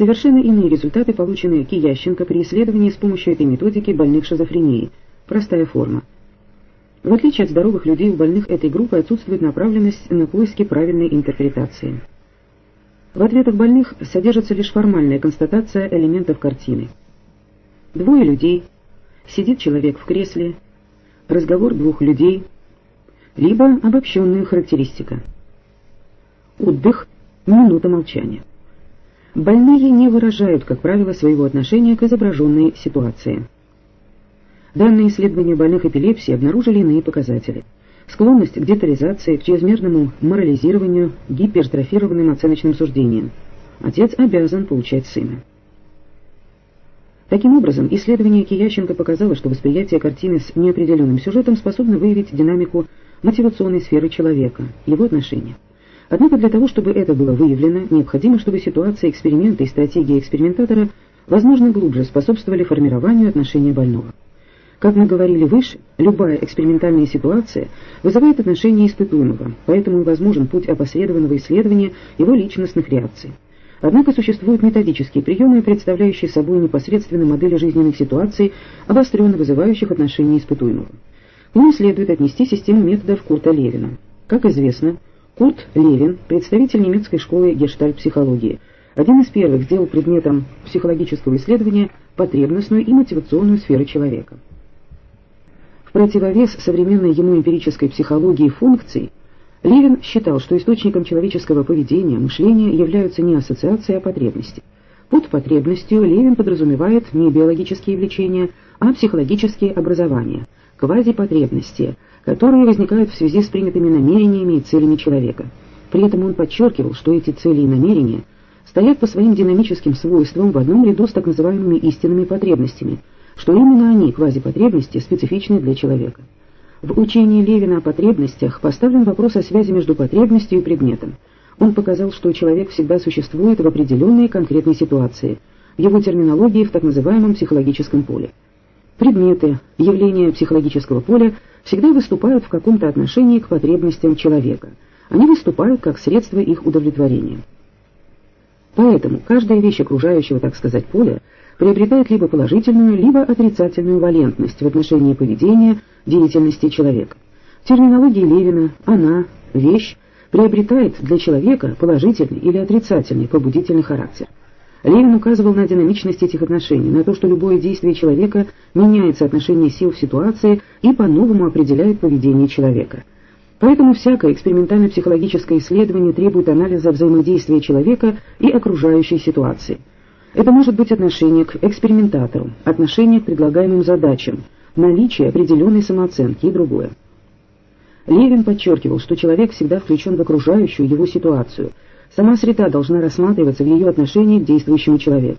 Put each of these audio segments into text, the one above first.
совершенно иные результаты получены Киященко при исследовании с помощью этой методики больных шизофренией. Простая форма. В отличие от здоровых людей, у больных этой группы отсутствует направленность на поиски правильной интерпретации. В ответах больных содержится лишь формальная констатация элементов картины. Двое людей, сидит человек в кресле, разговор двух людей, либо обобщенная характеристика. Отдых, минута молчания. Больные не выражают, как правило, своего отношения к изображенной ситуации. Данные исследования больных эпилепсией обнаружили иные показатели. Склонность к детализации, к чрезмерному морализированию, гипертрофированным оценочным суждениям. Отец обязан получать сына. Таким образом, исследование Киященко показало, что восприятие картины с неопределенным сюжетом способно выявить динамику мотивационной сферы человека, его отношения. Однако для того, чтобы это было выявлено, необходимо, чтобы ситуация эксперимента и стратегия экспериментатора, возможно, глубже способствовали формированию отношения больного. Как мы говорили выше, любая экспериментальная ситуация вызывает отношение испытуемого, поэтому возможен путь опосредованного исследования его личностных реакций. Однако существуют методические приемы, представляющие собой непосредственно модели жизненных ситуаций, обостренно вызывающих отношения испытуемого. К ним следует отнести систему методов Курта Левина. Как известно, Курт Левин, представитель немецкой школы гештальт-психологии, один из первых сделал предметом психологического исследования потребностную и мотивационную сферы человека. В противовес современной ему эмпирической психологии функций, Левин считал, что источником человеческого поведения, мышления являются не ассоциации, а потребности. Под потребностью Левин подразумевает не биологические влечения, а психологические образования, квазипотребности, которые возникают в связи с принятыми намерениями и целями человека. При этом он подчеркивал, что эти цели и намерения стоят по своим динамическим свойствам в одном ряду с так называемыми истинными потребностями – что именно они, квазипотребности, специфичны для человека. В учении Левина о потребностях поставлен вопрос о связи между потребностью и предметом. Он показал, что человек всегда существует в определенной конкретной ситуации, в его терминологии в так называемом психологическом поле. Предметы, явления психологического поля всегда выступают в каком-то отношении к потребностям человека. Они выступают как средство их удовлетворения. Поэтому каждая вещь окружающего, так сказать, поля приобретает либо положительную, либо отрицательную валентность в отношении поведения, деятельности человека. В терминологии Левина «она», «вещь» приобретает для человека положительный или отрицательный побудительный характер. Левин указывал на динамичность этих отношений, на то, что любое действие человека меняет соотношение сил в ситуации и по-новому определяет поведение человека. Поэтому всякое экспериментально-психологическое исследование требует анализа взаимодействия человека и окружающей ситуации – это может быть отношение к экспериментатору, отношение к предлагаемым задачам, наличие определенной самооценки и другое. Левин подчеркивал, что человек всегда включен в окружающую его ситуацию. Сама среда должна рассматриваться в ее отношении к действующему человеку.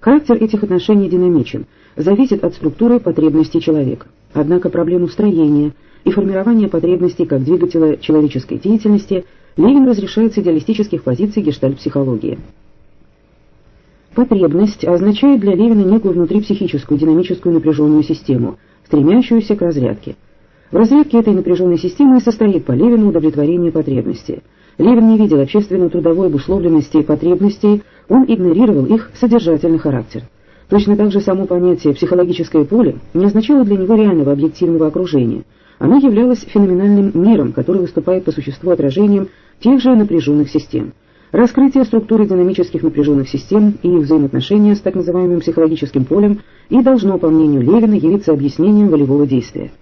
Характер этих отношений динамичен, зависит от структуры потребностей человека. Однако проблему строения и формирования потребностей как двигателя человеческой деятельности Левин разрешает с идеалистических позиций гештальт-психологии. Потребность означает для Левина некую внутрипсихическую динамическую напряженную систему, стремящуюся к разрядке. В разрядке этой напряженной системы и состоит по Левину удовлетворение потребности. Левин не видел общественно-трудовой обусловленности потребностей, он игнорировал их содержательный характер. Точно так же само понятие «психологическое поле» не означало для него реального объективного окружения. Оно являлось феноменальным миром, который выступает по существу отражением тех же напряженных систем. Раскрытие структуры динамических напряженных систем и их взаимоотношения с так называемым психологическим полем и должно, по мнению Левина, явиться объяснением волевого действия.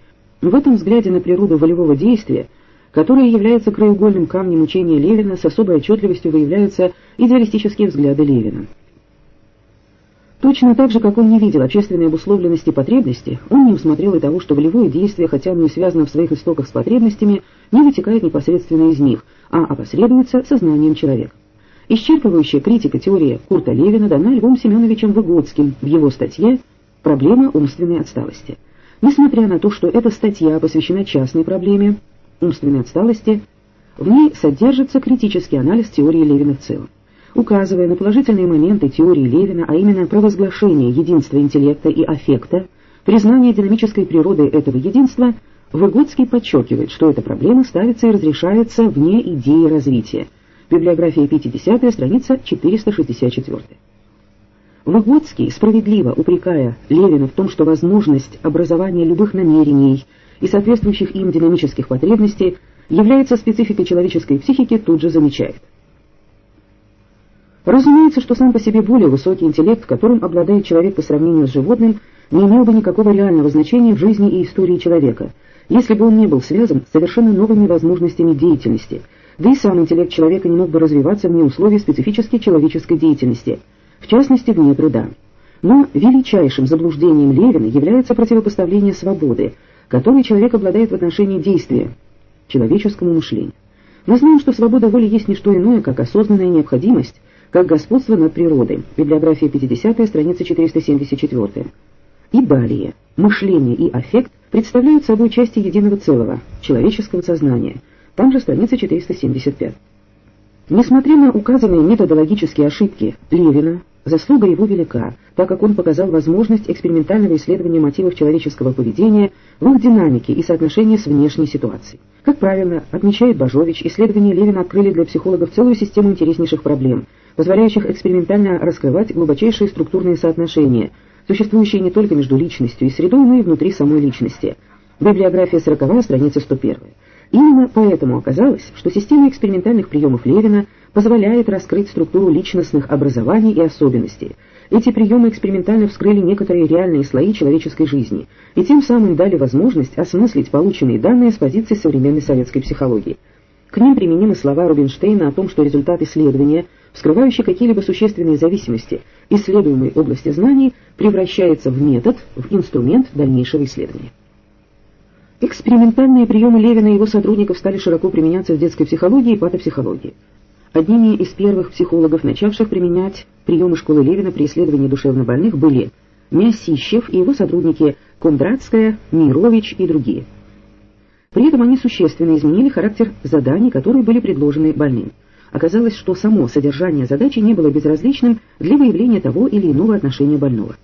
В этом взгляде на природу волевого действия, которое является краеугольным камнем учения Левина, с особой отчетливостью выявляются идеалистические взгляды Левина. Точно так же, как он не видел общественной обусловленности потребности, он не усмотрел и того, что волевое действие, хотя оно и связано в своих истоках с потребностями, не вытекает непосредственно из них, а опосредуется сознанием человека. Исчерпывающая критика теории Курта Левина дана Львом Семеновичем Выгодским в его статье «Проблема умственной отсталости». Несмотря на то, что эта статья посвящена частной проблеме умственной отсталости, в ней содержится критический анализ теории Левина в целом. Указывая на положительные моменты теории Левина, а именно провозглашение единства интеллекта и аффекта, признание динамической природы этого единства, Выгодский подчеркивает, что эта проблема ставится и разрешается вне идеи развития – Библиография 50 страница 464. Выгодский, справедливо упрекая Левина в том, что возможность образования любых намерений и соответствующих им динамических потребностей является спецификой человеческой психики, тут же замечает. Разумеется, что сам по себе более высокий интеллект, которым обладает человек по сравнению с животным, не имел бы никакого реального значения в жизни и истории человека, если бы он не был связан с совершенно новыми возможностями деятельности, да и сам интеллект человека не мог бы развиваться вне условий специфической человеческой деятельности, в частности, вне труда. Но величайшим заблуждением Левина является противопоставление свободы, которой человек обладает в отношении действия, человеческому мышлению. Мы знаем, что свобода воли есть не что иное, как осознанная необходимость, как господство над природой. Библиография 50 страница 474. И далее. Мышление и аффект представляют собой части единого целого, человеческого сознания. Там же страница 475. Несмотря на указанные методологические ошибки Левина, заслуга его велика, так как он показал возможность экспериментального исследования мотивов человеческого поведения в их динамике и соотношении с внешней ситуацией. Как правильно отмечает Бажович, исследования Левина открыли для психологов целую систему интереснейших проблем, позволяющих экспериментально раскрывать глубочайшие структурные соотношения, существующие не только между личностью и средой, но и внутри самой личности. Библиография 40, страница 101. Именно поэтому оказалось, что система экспериментальных приемов Левина позволяет раскрыть структуру личностных образований и особенностей. Эти приемы экспериментально вскрыли некоторые реальные слои человеческой жизни и тем самым дали возможность осмыслить полученные данные с позиции современной советской психологии. К ним применимы слова Рубинштейна о том, что результат исследования, вскрывающий какие-либо существенные зависимости исследуемой области знаний, превращается в метод, в инструмент дальнейшего исследования. Экспериментальные приемы Левина и его сотрудников стали широко применяться в детской психологии и патопсихологии. Одними из первых психологов, начавших применять приемы школы Левина при исследовании душевнобольных, были Мясищев и его сотрудники Кондратская, Мирович и другие. При этом они существенно изменили характер заданий, которые были предложены больным. Оказалось, что само содержание задачи не было безразличным для выявления того или иного отношения больного.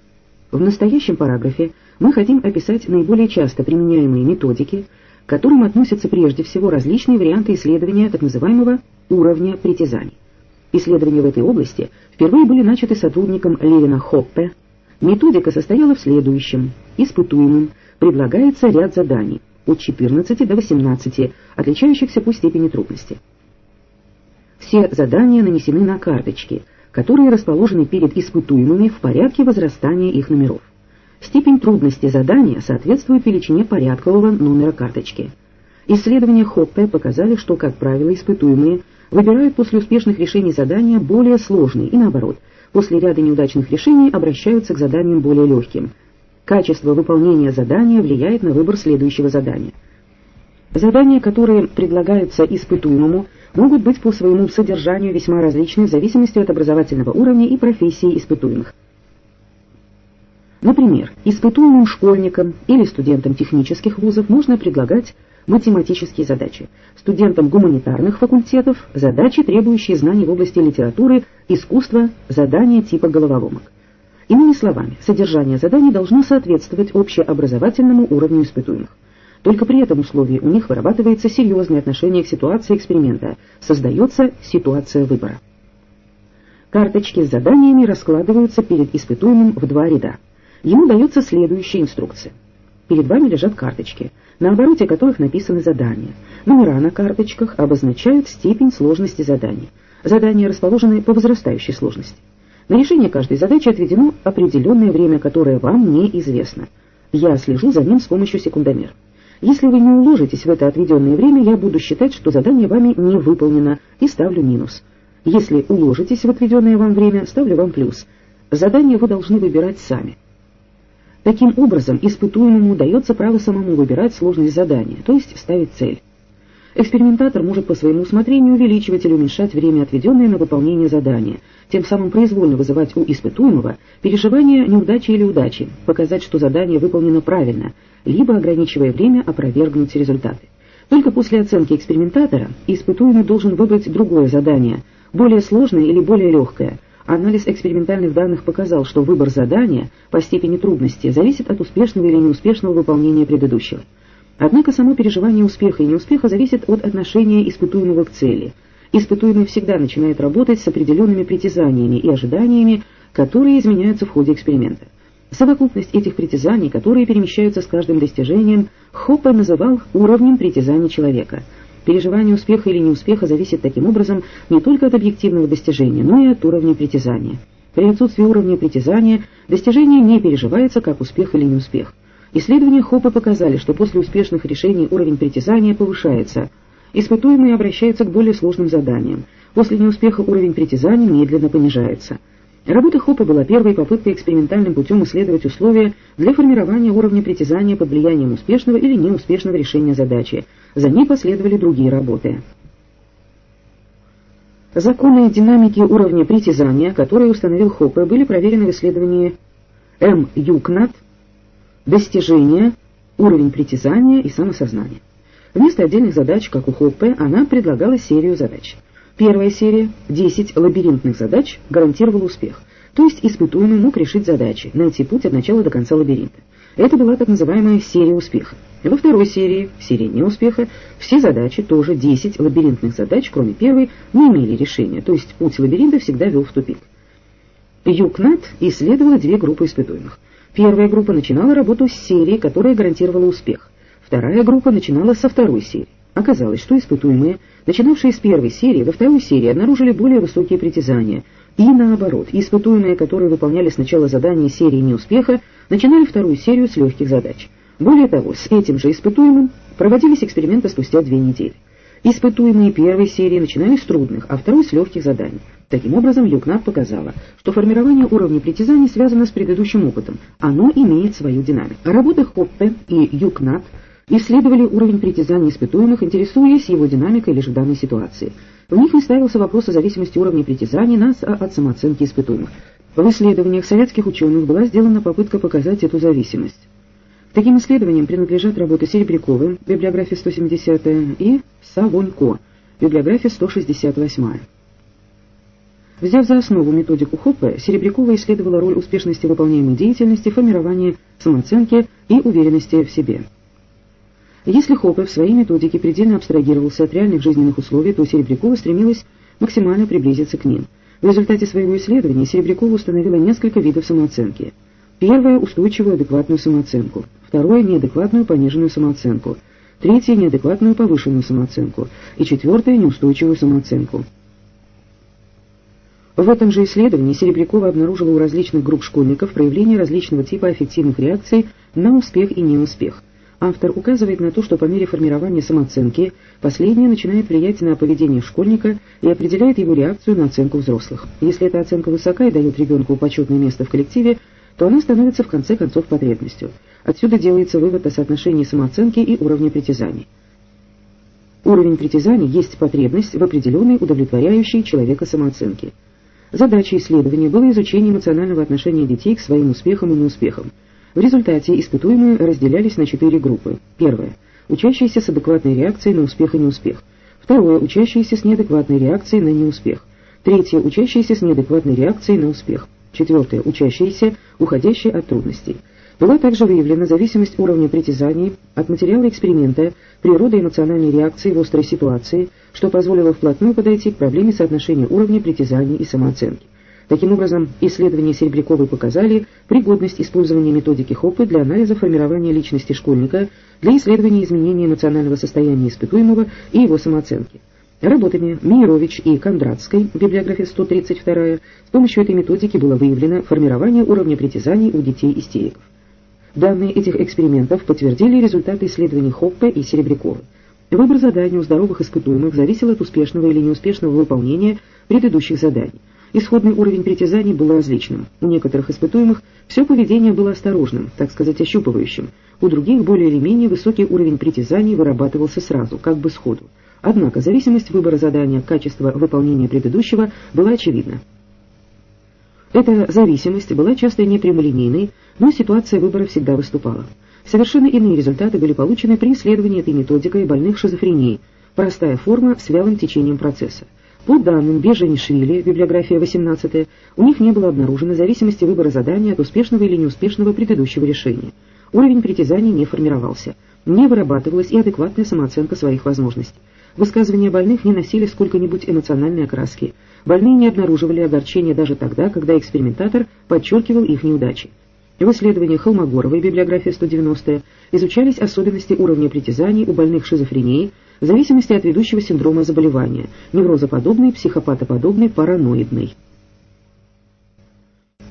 В настоящем параграфе мы хотим описать наиболее часто применяемые методики, к которым относятся прежде всего различные варианты исследования так называемого уровня притязаний. Исследования в этой области впервые были начаты сотрудником Левина Хоппе. Методика состояла в следующем. Испытуемым предлагается ряд заданий от 14 до 18, отличающихся по степени трудности. Все задания нанесены на карточки, которые расположены перед испытуемыми в порядке возрастания их номеров. Степень трудности задания соответствует величине порядкового номера карточки. Исследования Хоппе показали, что, как правило, испытуемые выбирают после успешных решений задания более сложные и, наоборот, после ряда неудачных решений обращаются к заданиям более легким. Качество выполнения задания влияет на выбор следующего задания. Задания, которые предлагаются испытуемому, могут быть по своему содержанию весьма различны в зависимости от образовательного уровня и профессии испытуемых. Например, испытуемым школьникам или студентам технических вузов можно предлагать математические задачи, студентам гуманитарных факультетов – задачи, требующие знаний в области литературы, искусства, задания типа головоломок. Иными словами, содержание заданий должно соответствовать общеобразовательному уровню испытуемых. Только при этом условии у них вырабатывается серьезное отношение к ситуации эксперимента, создается ситуация выбора. Карточки с заданиями раскладываются перед испытуемым в два ряда. Ему дается следующая инструкция. Перед вами лежат карточки, на обороте которых написаны задания. Номера на карточках обозначают степень сложности заданий. Задания расположены по возрастающей сложности. На решение каждой задачи отведено определенное время, которое вам неизвестно. Я слежу за ним с помощью секундомера. Если вы не уложитесь в это отведенное время, я буду считать, что задание вами не выполнено, и ставлю минус. Если уложитесь в отведенное вам время, ставлю вам плюс. Задание вы должны выбирать сами. Таким образом, испытуемому дается право самому выбирать сложность задания, то есть ставить цель. Экспериментатор может по своему усмотрению увеличивать или уменьшать время, отведенное на выполнение задания, тем самым произвольно вызывать у испытуемого переживание неудачи или удачи, показать, что задание выполнено правильно, либо, ограничивая время, опровергнуть результаты. Только после оценки экспериментатора испытуемый должен выбрать другое задание, более сложное или более легкое, Анализ экспериментальных данных показал, что выбор задания по степени трудности зависит от успешного или неуспешного выполнения предыдущего. Однако само переживание успеха и неуспеха зависит от отношения испытуемого к цели. Испытуемый всегда начинает работать с определенными притязаниями и ожиданиями, которые изменяются в ходе эксперимента. Совокупность этих притязаний, которые перемещаются с каждым достижением, Хоппе называл уровнем притязаний человека. Переживание успеха или неуспеха зависит таким образом не только от объективного достижения, но и от уровня притязания. При отсутствии уровня притязания достижение не переживается как успех или неуспех. Исследования Хоппа показали, что после успешных решений уровень притязания повышается. Испытуемые обращаются к более сложным заданиям. После неуспеха уровень притязаний медленно понижается. Работа Хоппа была первой попыткой экспериментальным путем исследовать условия для формирования уровня притязания под влиянием успешного или неуспешного решения задачи. За ней последовали другие работы. Законы динамики уровня притязания, которые установил Хоппе, были проверены в исследовании М. Юкнат «Достижение, уровень притязания и самосознания». Вместо отдельных задач, как у Хоппе, она предлагала серию задач. Первая серия, 10 лабиринтных задач, гарантировала успех. То есть испытуемый мог решить задачи, найти путь от начала до конца лабиринта. Это была так называемая серия успеха. Во второй серии, серии неуспеха, все задачи, тоже 10 лабиринтных задач, кроме первой, не имели решения, то есть путь лабиринта всегда вел в тупик. Юкнат исследовала две группы испытуемых. Первая группа начинала работу с серии, которая гарантировала успех. Вторая группа начинала со второй серии. Оказалось, что испытуемые, начинавшие с первой серии, во второй серии обнаружили более высокие притязания. И наоборот, испытуемые, которые выполняли сначала задания серии неуспеха, начинали вторую серию с легких задач. Более того, с этим же испытуемым проводились эксперименты спустя две недели. Испытуемые первой серии начинали с трудных, а второй с легких заданий. Таким образом, Юкнат показала, что формирование уровня притязаний связано с предыдущим опытом. Оно имеет свою динамику. Работы Хоппе и Юкнат – исследовали уровень притязаний испытуемых, интересуясь его динамикой лишь в данной ситуации. В них не ставился вопрос о зависимости уровня притязаний нас от самооценки испытуемых. В исследованиях советских ученых была сделана попытка показать эту зависимость. Таким исследованиям принадлежат работы Серебряковой, библиография 170 и Савонько, библиография 168 Взяв за основу методику Хоппе, Серебрякова исследовала роль успешности выполняемой деятельности, формирования самооценки и уверенности в себе. Если Хоппе в своей методике предельно абстрагировался от реальных жизненных условий, то Серебрякова стремилась максимально приблизиться к ним. В результате своего исследования Серебрякова установила несколько видов самооценки. Первое – устойчивую адекватную самооценку. Второе – неадекватную пониженную самооценку. Третье – неадекватную повышенную самооценку. И четвертое – неустойчивую самооценку. В этом же исследовании Серебрякова обнаружила у различных групп школьников проявление различного типа аффективных реакций на успех и неуспех. Автор указывает на то, что по мере формирования самооценки последняя начинает влиять на поведение школьника и определяет его реакцию на оценку взрослых. Если эта оценка высока и дает ребенку почетное место в коллективе, то она становится в конце концов потребностью. Отсюда делается вывод о соотношении самооценки и уровня притязаний. Уровень притязаний есть потребность в определенной удовлетворяющей человека самооценке. Задачей исследования было изучение эмоционального отношения детей к своим успехам и неуспехам. В результате испытуемые разделялись на четыре группы. Первое. Учащиеся с адекватной реакцией на успех и неуспех. Второе. Учащиеся с неадекватной реакцией на неуспех. Третье. Учащиеся с неадекватной реакцией на успех. Четвертое. Учащиеся, уходящие от трудностей. Была также выявлена зависимость уровня притязаний от материала эксперимента, природы эмоциональной реакции в острой ситуации, что позволило вплотную подойти к проблеме соотношения уровня притязаний и самооценки. Таким образом, исследования Серебряковой показали пригодность использования методики Хоппе для анализа формирования личности школьника, для исследования изменения эмоционального состояния испытуемого и его самооценки. Работами Мейрович и Кондратской, библиография 132, с помощью этой методики было выявлено формирование уровня притязаний у детей-истериков. Данные этих экспериментов подтвердили результаты исследований Хоппе и Серебряковой. Выбор заданий у здоровых испытуемых зависел от успешного или неуспешного выполнения предыдущих заданий. Исходный уровень притязаний был различным. У некоторых испытуемых все поведение было осторожным, так сказать, ощупывающим. У других более или менее высокий уровень притязаний вырабатывался сразу, как бы сходу. Однако зависимость выбора задания от качества выполнения предыдущего была очевидна. Эта зависимость была часто непрямолинейной, но ситуация выбора всегда выступала. Совершенно иные результаты были получены при исследовании этой методикой больных шизофренией, простая форма с вялым течением процесса. По данным Беженишвили, библиография 18, у них не было обнаружено зависимости выбора задания от успешного или неуспешного предыдущего решения. Уровень притязаний не формировался, не вырабатывалась и адекватная самооценка своих возможностей. Высказывания больных не носили сколько-нибудь эмоциональной окраски. Больные не обнаруживали огорчения даже тогда, когда экспериментатор подчеркивал их неудачи. В исследовании Холмогоровой, библиография 190 изучались особенности уровня притязаний у больных шизофренией в зависимости от ведущего синдрома заболевания – неврозоподобный, психопатоподобный, параноидный.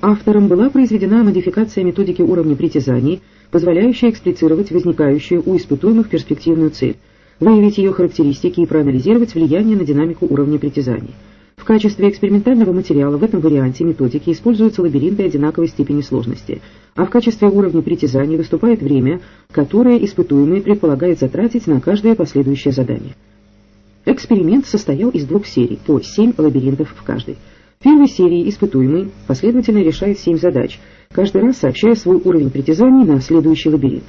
Автором была произведена модификация методики уровня притязаний, позволяющая эксплицировать возникающую у испытуемых перспективную цель, выявить ее характеристики и проанализировать влияние на динамику уровня притязаний. В качестве экспериментального материала в этом варианте методики используются лабиринты одинаковой степени сложности, а в качестве уровня притязаний выступает время, которое испытуемый предполагает затратить на каждое последующее задание. Эксперимент состоял из двух серий, по 7 лабиринтов в каждой. В первой серии испытуемый последовательно решает 7 задач, каждый раз сообщая свой уровень притязаний на следующий лабиринт.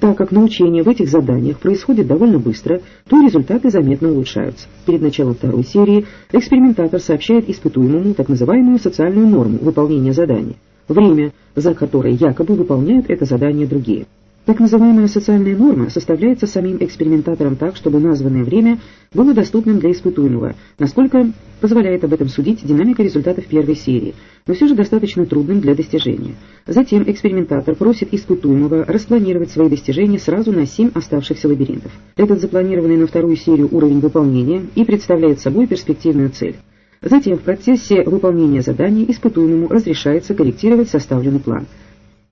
Так как научение в этих заданиях происходит довольно быстро, то результаты заметно улучшаются. Перед началом второй серии экспериментатор сообщает испытуемому так называемую социальную норму выполнения задания, время, за которое якобы выполняют это задание другие. Так называемая социальная норма составляется самим экспериментатором так, чтобы названное время было доступным для испытуемого, насколько позволяет об этом судить динамика результатов первой серии, но все же достаточно трудным для достижения. Затем экспериментатор просит испытуемого распланировать свои достижения сразу на семь оставшихся лабиринтов. Этот запланированный на вторую серию уровень выполнения и представляет собой перспективную цель. Затем в процессе выполнения задания испытуемому разрешается корректировать составленный план –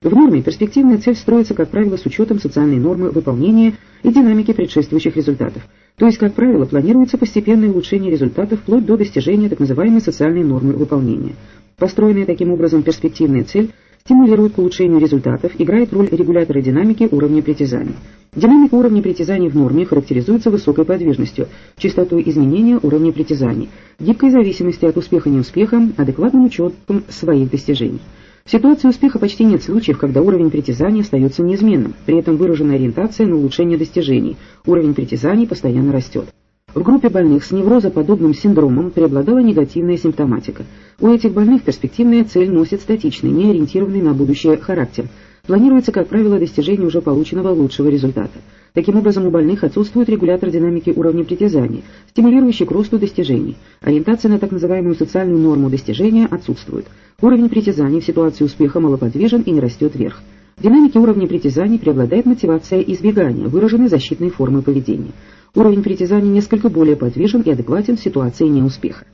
в норме перспективная цель строится, как правило, с учетом социальной нормы выполнения и динамики предшествующих результатов. То есть, как правило, планируется постепенное улучшение результатов вплоть до достижения так называемой социальной нормы выполнения. Построенная таким образом перспективная цель стимулирует к улучшению результатов, играет роль регулятора динамики уровня притязаний. Динамика уровня притязаний в норме характеризуется высокой подвижностью, частотой изменения уровня притязаний, гибкой зависимости от успеха-неуспеха, адекватным учетом своих достижений. В ситуации успеха почти нет случаев, когда уровень притязаний остается неизменным, при этом выражена ориентация на улучшение достижений, уровень притязаний постоянно растет. В группе больных с неврозоподобным синдромом преобладала негативная симптоматика. У этих больных перспективная цель носит статичный, не ориентированный на будущее характер. Планируется, как правило, достижение уже полученного лучшего результата. Таким образом, у больных отсутствует регулятор динамики уровня притязаний, стимулирующий к росту достижений. Ориентация на так называемую социальную норму достижения отсутствует. Уровень притязаний в ситуации успеха малоподвижен и не растет вверх. В динамике уровня притязаний преобладает мотивация избегания, выраженной защитной формой поведения. Уровень притязаний несколько более подвижен и адекватен ситуации неуспеха.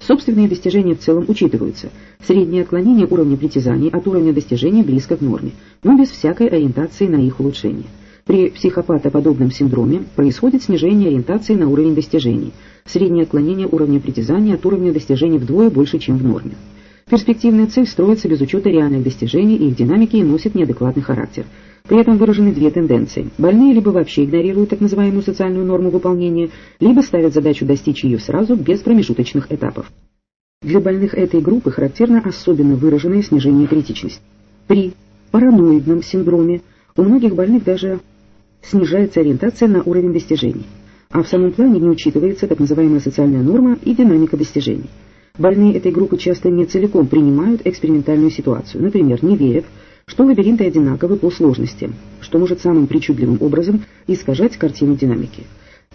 Собственные достижения в целом учитываются. Среднее отклонение уровня притязаний от уровня достижений близко к норме, но без всякой ориентации на их улучшение. При психопатоподобном синдроме происходит снижение ориентации на уровень достижений. Среднее отклонение уровня притязания от уровня достижений вдвое больше, чем в норме. Перспективная цель строится без учета реальных достижений и их динамики и носит неадекватный характер. При этом выражены две тенденции. Больные либо вообще игнорируют так называемую социальную норму выполнения, либо ставят задачу достичь ее сразу, без промежуточных этапов. Для больных этой группы характерно особенно выраженное снижение критичности. При параноидном синдроме у многих больных даже снижается ориентация на уровень достижений, а в самом плане не учитывается так называемая социальная норма и динамика достижений. Больные этой группы часто не целиком принимают экспериментальную ситуацию, например, не верят, что лабиринты одинаковы по сложности, что может самым причудливым образом искажать картину динамики.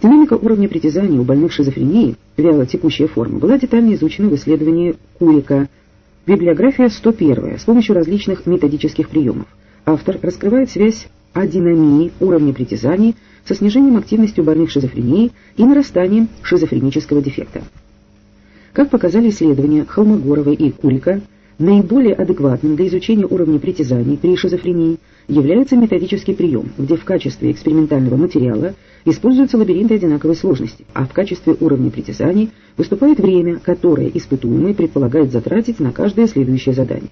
Динамика уровня притязаний у больных шизофрении, вяло текущая форма, была детально изучена в исследовании Курика. Библиография 101 с помощью различных методических приемов. Автор раскрывает связь адинамии уровня притязаний со снижением активности у больных шизофрении и нарастанием шизофренического дефекта. Как показали исследования Холмогорова и Курика, наиболее адекватным для изучения уровня притязаний при шизофрении является методический прием, где в качестве экспериментального материала используются лабиринты одинаковой сложности, а в качестве уровня притязаний выступает время, которое испытуемый предполагает затратить на каждое следующее задание.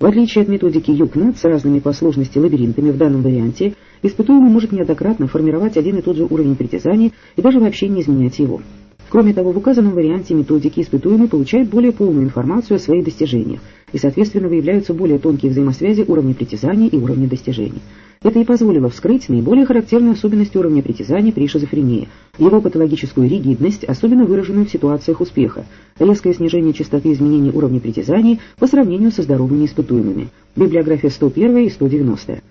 В отличие от методики ЮКНАТ с разными по сложности лабиринтами в данном варианте, испытуемый может неоднократно формировать один и тот же уровень притязаний и даже вообще не изменять его. Кроме того, в указанном варианте методики испытуемый получает более полную информацию о своих достижениях, и, соответственно, выявляются более тонкие взаимосвязи уровня притязаний и уровня достижений. Это и позволило вскрыть наиболее характерную особенность уровня притязаний при шизофрении, его патологическую ригидность, особенно выраженную в ситуациях успеха, резкое снижение частоты изменений уровня притязаний по сравнению со здоровыми испытуемыми. Библиография 101 и 190.